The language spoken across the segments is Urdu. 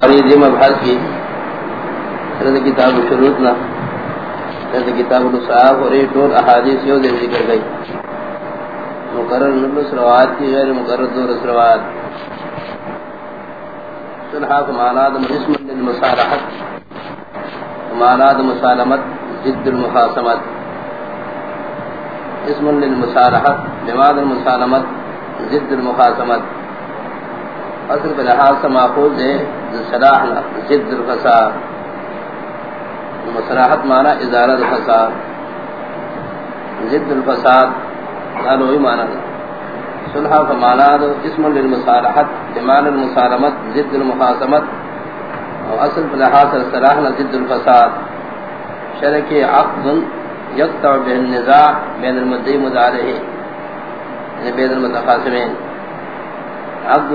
اور یہ جمع بحث کی۔ رضا کتاب شروطنا رضا کتاب الصحاب اور یہ دور احادیث یو دے ذکر گئی۔ مقرر نبس روایت کی غیر مقرر دور اس روایت صلحہ کو معنی دم اسم للمصالحت معنی دم مسالمت جد المخاصمت اسم للمصالحت بمعنی المسالمت جد المخاصمت اصل پر لحاظ سے ماخوذ ہے صلاحنا جد الفساد۔ مصراحت معنی ازالت الفساد۔ جد الفساد قالوا ہی معنی صلحہ کا معنی دو اسم للمصالحت بمعنی المسالمت جد المخاصمت۔ اور اصل پر لحاظ سے صلاحنا جد الفساد۔ شرک عقد یقتع به النزاع بین المدعی مدعالہ یعنی بین المتخاصمین عقد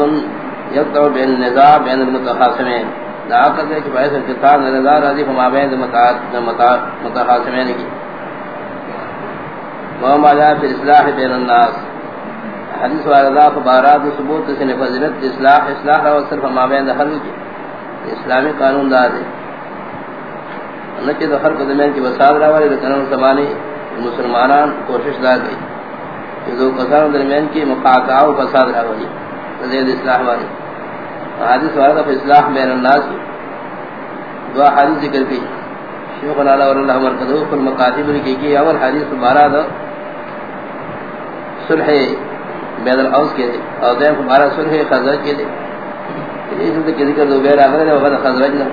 یقتع به النزاع بین المتخاصمین دا عقد ہے کہ باعث انقطاع نظار راضی فما بین متخاصمین کی. وما جاء في اصلاح بین الناس. حدیث واردہ فبارات و ثبوت سے فضیلت اصلاح اصلاح اور صرف ما بین حل کی. اسلامی قانون دار ہے نہ کہ ہر قدمین کی وساد راوی قانون زمانے مسلمانان کوشش دار گئی کہ دو قصار درمیان کی مقاطعہ و فساد راوی زید اصلاح والی. حدیث واردہ فی اصلاح بین الناس. دعا حدیث ذکر کی. شیخ اللہ اور اللہ مرکزو کل مقاتب لکی کی اول حدیث بارہ دو صلح بین الاوس کے دے اور دین بارہ صلح خزرج کے دے یہ سلطہ کی ذکر دو بیر آخر دے وقت خزرجنا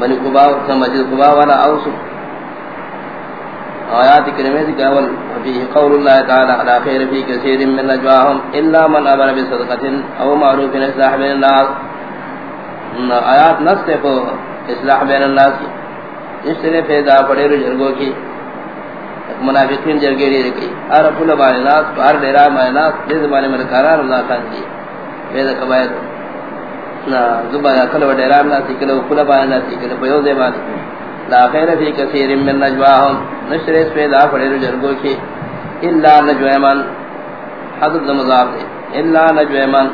بنی قبا مسجد قبا والا اوس. آیات کریمے ذکر اول فيه قول الله تعالى على خير في كثير من نجواهم الا من امر بصدقه او معروف اصلاح بين الناس. آیات نص کو اصلاح بین الناس کی. اس طرح پیدا پڑے رجرگوں کی. منافقین جرگے لے رکھی. ہر پھول بارے ناس ہر ڈیرا مائے ناس دے زمانے میں قرار اللہ خان کی. بید قبائد نا زبا کل و ڈیرا ناس کلو پھول بارے ناس کلو پیو دے بات لا خیر فی کثیر من نجواهم نشر اس پیدا پڑے رجرگوں کی. الا نجویمن حضرت مضاف دے الا نجویمن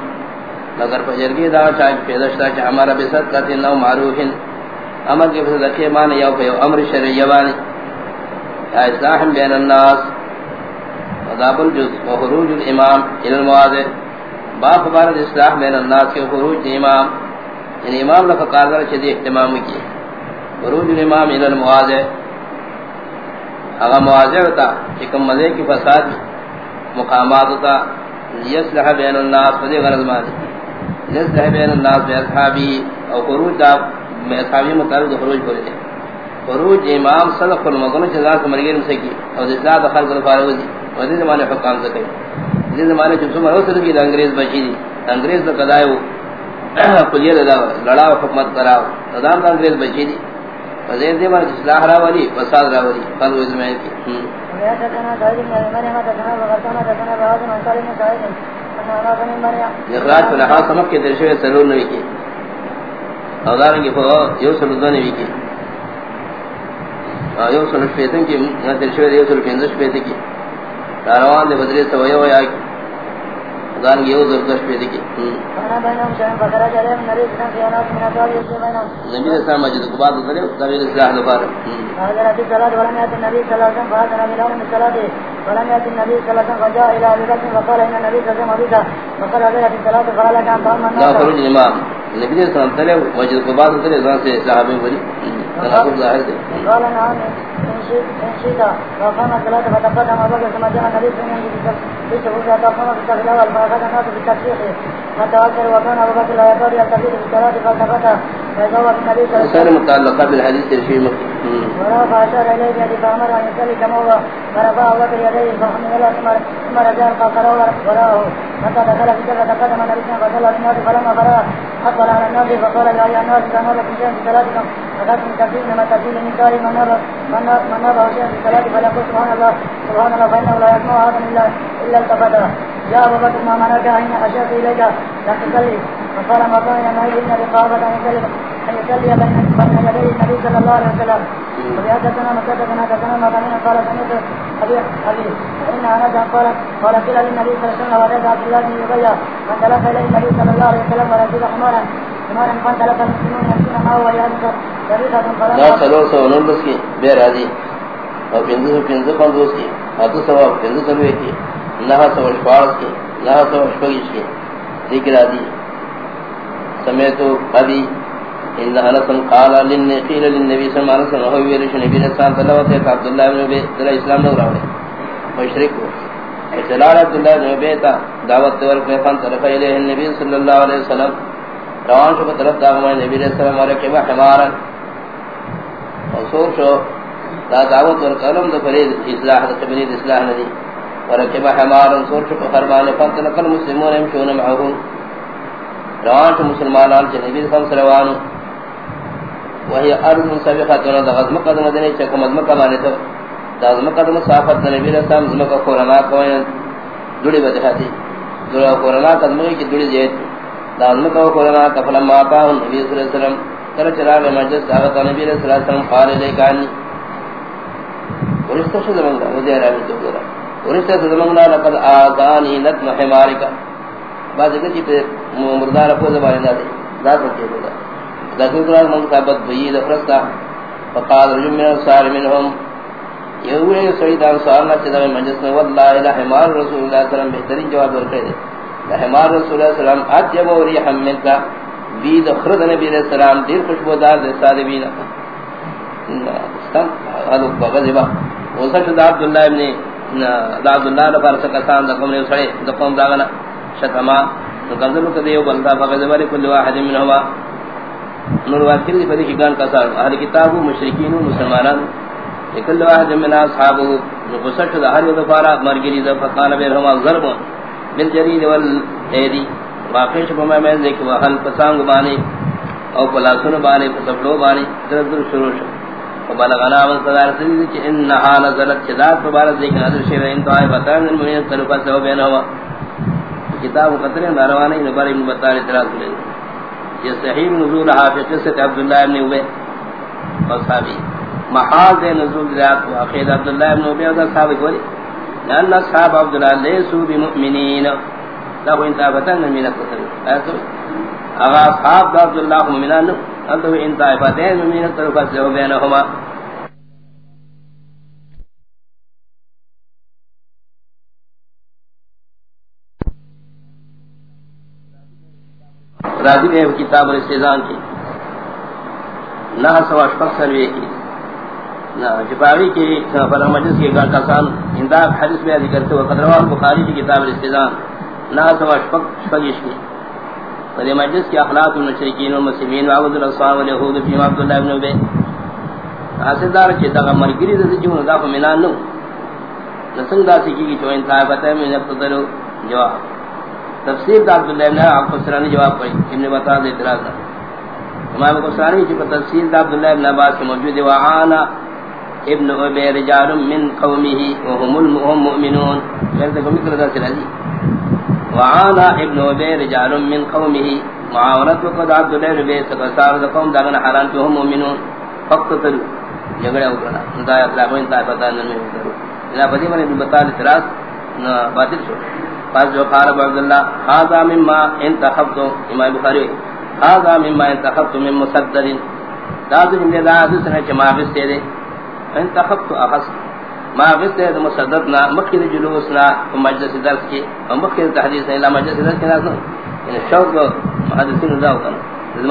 مگر فجرگی دا چاہت پیدشتا چاہ ہمارا بصدقت نو معروفن. امر کے فضل کے معنی یو پیو امر شرعی یوانی. اصلاح بین الناس. وضاب الجز وخروج الامام الى المواضع باپ بارد اصلاح بین الناس کے خروج امام. یعنی امام لکا قادر چدی احتمام کی. خروج الامام الى المواضع اگر مواضع ہوتا چکم مزے کی فساد، مقامات ہوتا یصلح بین الناس فدی غرض مانی یصلح بین الناس بی اصحابی او خروج دا میں اصحابی مطابق خروج بولے دے خروج امام صدق المدن جزا سے مرگیر سے کی اور اصلاح دخل کر فارغ دی وزی زمانے حکام سے کئی وزی زمانے جب سمر ہو سکتی انگریز بچی دی انگریز تو قدائے ہو کلیہ لڑا و حکمت کراو نظام دا انگریز بچی دی وزیر دی مانے اصلاح را ولی فساد را ولی قلو ازمین کی اخراج پر لحاظ سمک کے درشوے سرور نوی کی۔ اور دارنگی فو یو سلو نوی کی۔ یو سلو شپیتن کی درشوے یو سلو پینزش پیتی کی۔ روان دے بدری سویا ویا کی۔ دان گیو زردش پیدا کی. نبی اسلام مجد کو بعد اترے نبی اصلاح دفار حضرت النبي صلى الله عليه وسلم فهذا بلال من صلاته ولم يأتي النبي صلى الله عليه وسلم فجاء إلى أبي بكر فقال إن النبي صلى الله عليه وسلم فقال هذا في الصلاة فقال لك أن فهم الناس لا خروج الإمام نبی اسلام تلے مجد کو بعد اترے ذان سے صحابی بری تناقض ظاہر دے قال نعم. شئت وقام الصلاة فتقدم أبو بكر ثم جاء النبي صلى الله عليه وسلم بشهور فقام في الصف الأول فأخذ الناس بالتشريح فتوكل وكان أبو بكر لا يقدر يلتفت في الصلاة فالتفت فيزوج النبي صلى الله عليه سر وسلم متعلقہ بالحدیث ترشیح مکی ورفع فأشار إليه بيده فأمر أن يصلي كما هو فرفع أبو بكر يديه فحمد الله ثم ثم رجع فقرأ وراءه حتى دخل في جنة تقدم النبي صلى الله عليه وسلم فصلى بالناس فلما فرغ أقبل على الناس فقال يا أيها الناس إذا نال في شيء في صلاتكم فقدم تفسير إنما تفسير من دار من نال من نال شيئا في صلاته فليقل سبحان الله. سبحان الله. فإنه لا يسمع هذا إلا إلا التفت يا أبو بكر ما منعك حين أشرت إليك. لا تصلي فقال ما كان ينهي إن رقابة أن يصلي أن يصلي بين بين يدي النبي صلى الله عليه وسلم. وبحدثنا مسددنا حدثنا ما كان قال سمعت أبي أبي فإن أنس قال قال قيل للنبي صلى الله عليه وسلم ولد عبد الله بن أبي من دلت إليه النبي صلى الله عليه وسلم ورجل حمارا حمارا فانطلق المسلمون يمشون معه ويهدف طريقة دا فلما سلور سو نلس کی، بے راضی۔ اور پنزو سو پنزو پندوس کی۔ اتو سو پنزو سلوے کی۔ نہا سو شپارس کی۔ نہا سو شپگیش کی۔ ذکر آدی سمیتو ابی ان انسان قال لن قيل للنبي صلى الله عليه وسلم هو يرش نبي صلى الله عليه وسلم عبد الله بن ابي در اسلام نو راوے مشرک جلال عبد الله بن ابي تا دعوت ور کو فن طرف الى النبي صلى الله عليه وسلم۔ روان شو طرف دا نبی صلی اللہ علیہ کے حمارا اصول شو. دا دعوت ور قلم دو فرید اصلاح دا قبلید اصلاح ندی ورکب حمارا صور شو خربان فن المسلمون يمشون معهم روان شو مسلمانان چھ نبی صلی اللہ علیہ وسلم وہی ارض سابقہ تو نہ غزم قدم دنے چ کو مدم کمانے تو دازم قدم صافت نبی علیہ السلام زم کو قرآن کو جڑی بد ہتی جڑا قرآن کی جڑی جے دازم کو قرآن کا فلم ما نبی صلی اللہ علیہ وسلم. کر چرا کے مجلس دعوت نبی علیہ السلام قال لے کانی ورستہ زمان دا ودی رہا تو گرا ورستہ زمان دا لقد اذانی نت حمارک۔ جی بعد کہ مردار کو زبان دا دے ذات کے بولا ذکر قرآن من ثابت بئی دفرستا فقال رجل من الصار منهم۔ یوے سعید انصار نہ چدا مجلس میں والله الہ حمار رسول اللہ صلی اللہ علیہ وسلم بہترین جواب ورکے دے۔ حمار رسول اللہ صلی اللہ علیہ وسلم اجب اور یحمل کا بی دخرد نبی علیہ السلام دیر خوشبودار دے صادبین استم قالوا بغضبا وصلت عبد الله ابن عبد الله نے فرض کا سان دقم نے سڑے دقم داغنا شتما، تو قبل کو دیو بندہ بغضب کل واحد منهما نور واکر دی پدی گان کا سار اہل کتاب مشرکین و مسلمانان. کل واحد من اصحاب غسٹ ظاہر و دفارا مرگری ذ فقال بهم ضرب. من جرید والایدی. واقع شب میں میں دیکھ وحل پسانگ بانے او پلاسن بانے پسفلو بانے در شروع شو وبلغنا من صدار سنید چی انہا نزلت چدات مبارد دیکھ نظر شیر انتوائی بطان المنین طلقہ سے ہو بینہوا کتاب و قطرین ناروانے نبار ابن بطار اعتراض لیں یہ صحیح نزول حافظ قصت عبداللہ ابن عبی وصحابی محاض نزول ذات واقعید عبداللہ ابن عبی وصحابی صحابی کولی لأن اصحاب عبداللہ لیسو بمؤمنین لہو انتابتن من قصر ایسو اغا اصحاب عبداللہ مؤمنان انتو انتابتن من طرف سے بینہما. راضی ہے کتاب الاستیزان کی. نہ سوا اشفق سروے کی. نہ جباوی کی پر مجلس کے گھر کسان انداب حدیث میں ذکر کرتے وقت رواہ بخاری کی کتاب الاستیزان. نہ سوا اشفق شفقش کی پر مجلس کے اخلاق المشرکین والمسلمین وعبد الاسوان والیہود فیم عبداللہ ابن عبی حاصلدار چیتا غا مرگری دے جو دا کو منان نو نسنگ دا سکی کی چوئن طائفت ہے میں نفتدرو جواب. تفسیر دا عبداللہ ابن عبد السرانی جواب پڑی ابن بطا دے اعتراض دا امام السرانی کی تفسیر دا عبداللہ ابن عباس کے موجود وعانا ابن عبی رجال من قومه وهم المؤمنون غیر یعنی تکو مکر دا سرانی وعانا ابن عبی رجال من قومه. معاونت وقد عبداللہ ابن عبی سکسار دا قوم داغن حران کی هم مؤمنون. فقط تلو جگڑا اکرنا دا اطلاق و انتہائی پتا نمی اکرنا جناب بدی من ابن بطا اعتراض. باطل شو. قال جو قال عبد الله هذا مما انتخبت امام بخاری هذا مما انتخبت من مسدد. لازم من لازم سنه جماع سے دے انتخبت اخص ما غست ہے مسدد نہ مکہ جلوسنا مجلس درس کی اور مکہ تحدیث ہے مجلس درس کے ناس یعنی شوق محدثین دا ہوتا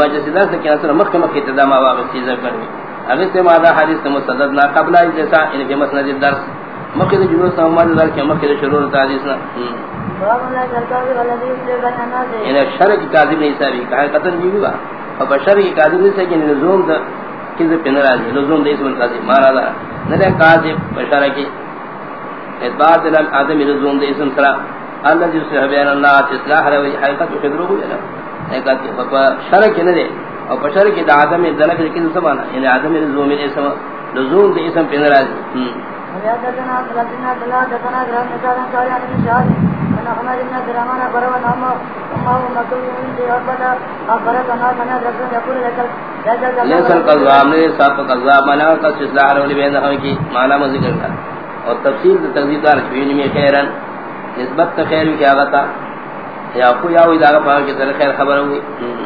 مجلس درس کے ناس مکہ مکہ تدا ما واقع چیز کرنی اگر سے ماذا حدیث مسدد نہ قبل جیسا ان کے مسند درس. مکہ جلوس نہ مجلس کے مکہ شروع تحدیث نہ یعنی شرع کی قاضی نہیں ساری کہا قتل بھی ہوا اور بشر کی قاضی نہیں سکی یعنی لزوم دا، کسی پہ نراضی لزوم دا اسم القاضی مارا دا. نرے قاضی بشر کی اعتبار دلال آدم لزوم دا اسم سرا اللہ جس سے حبیان اللہ اصلاح روی حقیقت و خدرو ہو جانا شرع کی نرے اور بشر کی دا آدم دلک کسی سمانا یعنی آدم لزوم اسم لزوم دا اسم پہ نراضی ويحدثنا عبد الله بن عبد الله حدثنا ابراهيم بن سعد قال ابن شهاب ان حماد بن عبد نے ساتھ قذاب مانا کا اصلاح رولی بین ہم کی معنی میں ذکر کر اور تفصیل تقدیر دار فین میں خیرن. نسبت خیر کیا آتا یا کو یا وہی داغا پاو کی طرح خیر خبر ہوئی یعنی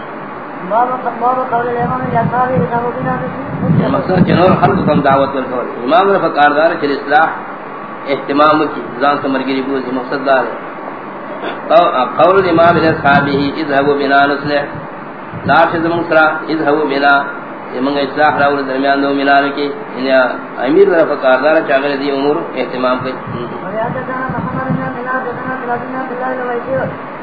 مقصد کہ نور خلق کم دعوت کر کر امام نے فقاردار چل اصلاح اہتمام کی زان سمرگری بوز مقصد دار ہے قول الامام الاصحاب اذهبوا بنا نصلح. لا شذ منصرا اذهبوا بنا. منگا اصلاح راول درمیان دو ملان کی. انہیں امیر رہا فقاردار چاگر دی امور اہتمام کی.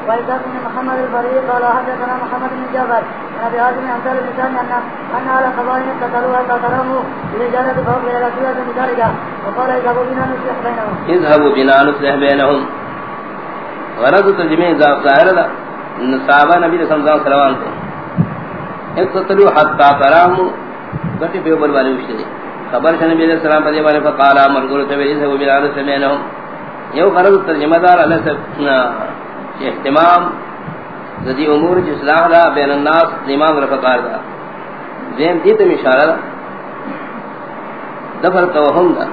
محمد البريد قال حدثنا محمد بن جابر عن ابي هاشم عن سالم بن ان ان على قبائل قتلوا قتلوا برجاله فوق الى رسول الله وقال اذهبوا بنا نصلح بينهم اذهبوا بنا نصلح بينهم غرض ترجمه ظاهر صحابہ نبی رسول اللہ صلی اللہ علیہ وسلم کو اقتلوا حتى تراموا گٹی پہ اوپر والے وشتے خبر ہے نبی علیہ السلام پر والے فقال امر گرو تے اذهبوا بنا سمعناهم یہ غرض ترجمہ دار علیہ اہتمام ذی امور کی اصلاح دا بین الناس امام رفقار دا ذہن دیتا اشارہ دا دفر توہم دا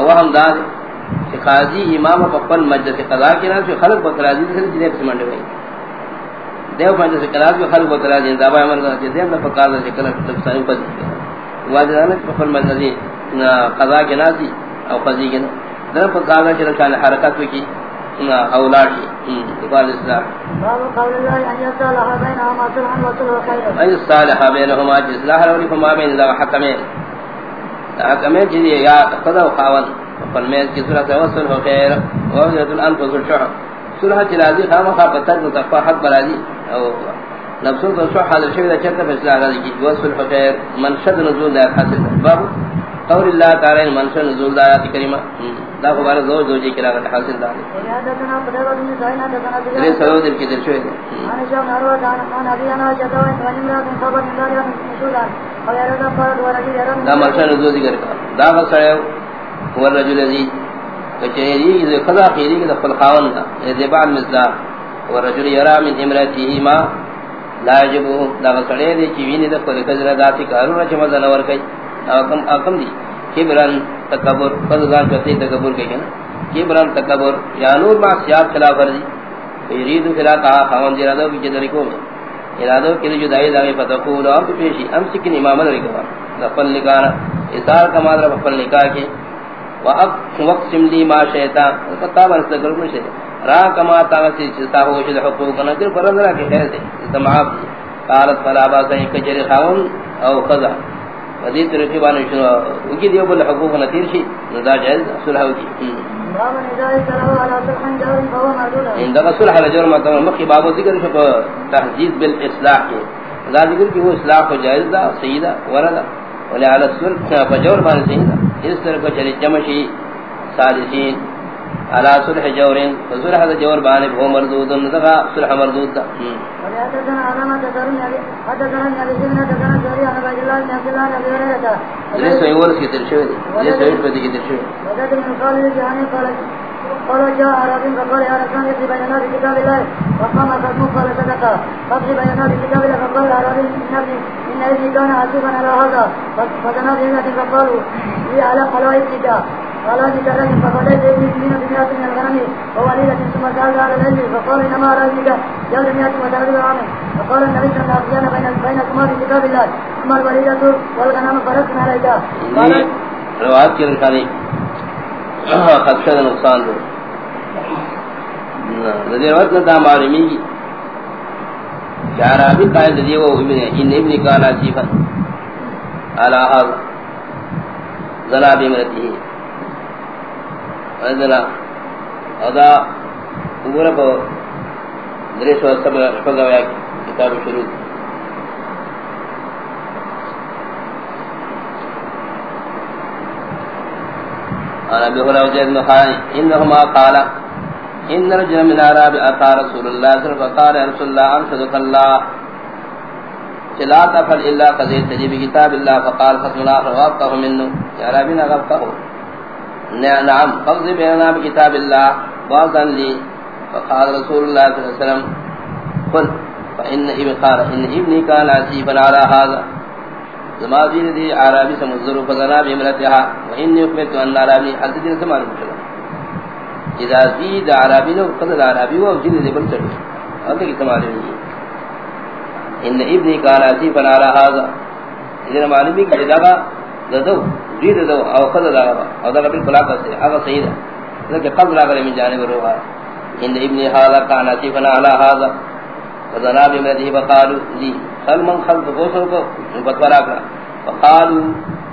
اوہم دا کہ قاضی امام پپن مجلس قضا کے نام سے خلق بکرازی سے جنہیں پس منڈے ہوئی۔ دیو مجلس قضا کے خلق بکرازی دعوی عمر دا کہ دیو پکار دا شکل لبسانی پس واجد آنا پپن مجلس قضا کے نام او قضی کے نام در پکار دا شکل حرکت کی اولاد قال الاسلام۔ باب قول الله ان يصالح بينهما صلحا وصلح خير اي صالح بينهما اصلاح لو فما بين ذا حكمين حكمين جدي يا قضا وقاون فرمائے کہ صلح وصلح خير وجد الانفس الشح صلح جلازي خام خافتك متفاحت برادي او نفسه تو شح حاضر شوی دا چرتا فیصلہ راضی کی. وصلح خير منشد نزول دا حاصل باب، قول اللہ تعالی منشد نزول دا آیات کریمہ. دا خبر زو زو جی کرا حاصل دا. ہے سلو دل کی دل شوئے دا مرشان زو ذکر کا دا غصر هو الرجل ذی کچھری یہ قضا خیری کہ دخل خاون دا یہ بعد مثلا والرجل یرا من امرته ما لا يجب دا غصر دی چوینی دخل کجرا داتی کارون چ مزہ نور کئی اکم اکم دی کبرن تکبر پر فضلان چوتی تکبر کہے نا کبرن تکبر یا نور ما سیاب خلاف ورزی یرید خلاف کہا خاون دی رادو کی طریقوں میں ارادو کی جو دای دائی دائی فتقول ام پیشی. ام سکن امام رکھا نفل نکانا اثار کا مادر فل نکاح کے وقسم لی ما شیطان کتاب استقر کو شیطان را کما تاغسی چلتا ہو شد حقوق نظر فرض را کے خیر دے استمعاب قالت فلا باسا ایک جری خاون او خضا حدیث رکی بانی شنو اکی دیو بل حقوق نتیر شی ندا جائز صلح ہوگی اندقا صلح رجور مطمئن مخی بابو ذکر شکو تحجیز بالاصلاح کی ذا ذکر کی وہ اصلاح کو جائز دا سیدہ وردا ولی علی الصلح فجور بانی سیدہ اس طرح کو چلی جمشی سالسین على صلح جورين فصلح هذا جور بان هو مردود نذا صلح مردود دا۔ حدثنا علامه تدرن حدثنا النبي صلى الله عليه وسلم عن عبد جاء عربي فقال يا رسول الله بيننا بكتاب الله. وقام قسم قال صدقا فقال بيننا بكتاب الله. فقال عربي النبي إن ابني كان عسوفا على هذا. فدنا بيننا فقالوا لي على قلوة قال لي كذلك فقال لي من بمئة من الغنم ووليدة ثم سأل على العلم. فقال، إنما أرى جاء بمئة وثلاث عام فقال، النبي صلى الله عليه وسلم بينكما بكتاب الله. ثم الوليدة والغنم فرسنا عليك روایت کی رکھانی خدشہ دا نقصان دو رضی روایت نہ دام عالمی کی کہ عرابی قائد دیو ابن ان ابن کالا سیفا علا حاضر ذلا بیمرتی وذلا ادا امور کو دریش و سب شپگا ویا، کتاب شروع. قال ابي هريره رضي الله عنه انهما قال ان رجل من العرب اتى رسول الله صلى الله عليه وسلم رسول الله صدق الله. لا تفعل الا قضيت تجيب كتاب الله. فقال فتح الله منه. يا ربي نغفه نعم قض بيننا بكتاب الله. واذن لي. فقال رسول الله صلى الله عليه وسلم، قل فان ابن قال ان ابني كان عسيفا على هذا. زما دین دی عربی سمزر فزنا بمرتها وان يخبرت ان عربی حد دین سمان مشلا اذا زید عربی نو قد عربی و جن دی بل چڑ انت کی سمال نہیں جی. ان ابنی کان اسیفا علی هذا اذن معلوم بھی کہ جگہ ددو دید دو او خد دا او دا بالکل اپ سے اگا صحیح ہے لیکن قبل اگر من جانب روح ان ابنی هذا کان اسیفا علی هذا فذنا بمدی فقالوا لي جی، سلمان خلق بوسو کو بطورا کرا فقالوا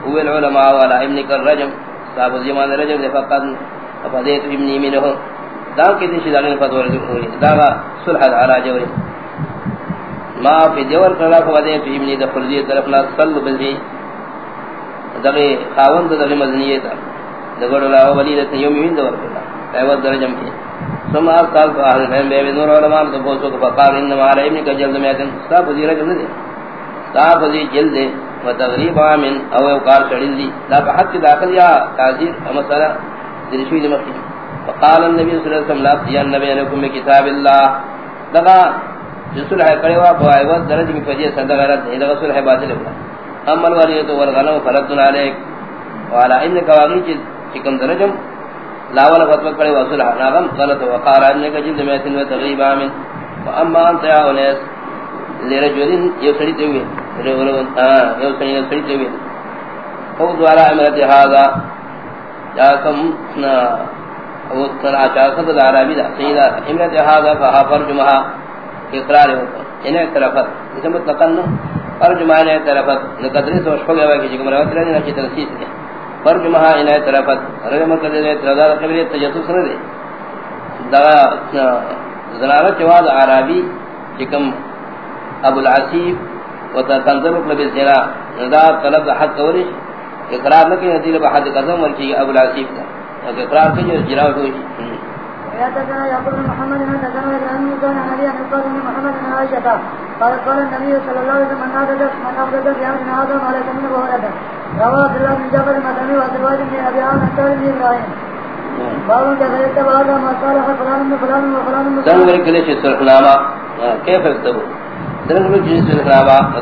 هو العلماء على ابنك الرجم صاحب زمان رجم فقد فديت ابني منه دا کہ دشی دالن فتور ہوئی، دا صلح علی جوری ما فی دیور کلا فدی ابنی دخل دی طرف لا صلو بذی دغه خاوند دغه مدنیه تا۔ دغه لا ولیدت یوم من دور کلا ایو درجم کی۔ ثم قال اهل العلم بے نور علماء تو بوسو کو فقال انما علی ابن کا جلد میں تن صاحب وزیر جلد دے۔ صاحب وزیر جلد و تغریب امن او اوقار چڑل دی۔ لا حد داخل یا تعذیر مسئلہ درشوی دی مخی۔ فقال النبي صلی اللہ علیہ وسلم لا یا نبی علیکم کتاب اللہ۔ لگا جسل ہے کرے وا بوائے درجہ کی فجے صدق غیرت ہے لگا صلح باطل ہے اما الولیت والغنم فرض علیک۔ وعلى انك واقعی چکم درجم۔ لاول فتوى کرے وصول ناغم غلط وقال انك جلد میتن وتغیب آمن. واما انت یا انیس لرجل یسری توی یسری یسری توی فوض على عملت هذا. جاکم او تنا چاکت العربی دا سیدہ عملت هذا فها فرجمها اقرار ہوتا انہیں طرفت اسے مطلقا، فرجمها انہیں طرفت نقدری سوش کو گیا کہ جکم روات رہنے نچی تنسیس ہے فرج مہا انہیں طرفت. رجم کردے تردار قبلی تجسس نہ دے. دا زنارہ چواد عرابی چکم ابو العصیب و تنظر اقلب الزنا دا طلب حد قولش اقرار نکی نتیل بحد قدم ورکی ابو العصیب کا اقرار کی جو جراو ہوئی يقول محمد بن تزوج أن يكون نبيا يقول محمد بن عائشة قال قال النبي صلى الله عليه وسلم من أخذ من أخذ في أمر هذا ما ليس منه ورده رواه عبد الله بن جابر المدني وزواج بن أبي عامر بن باب كيف يكتب هذا ما فلان وفلان سرخنامہ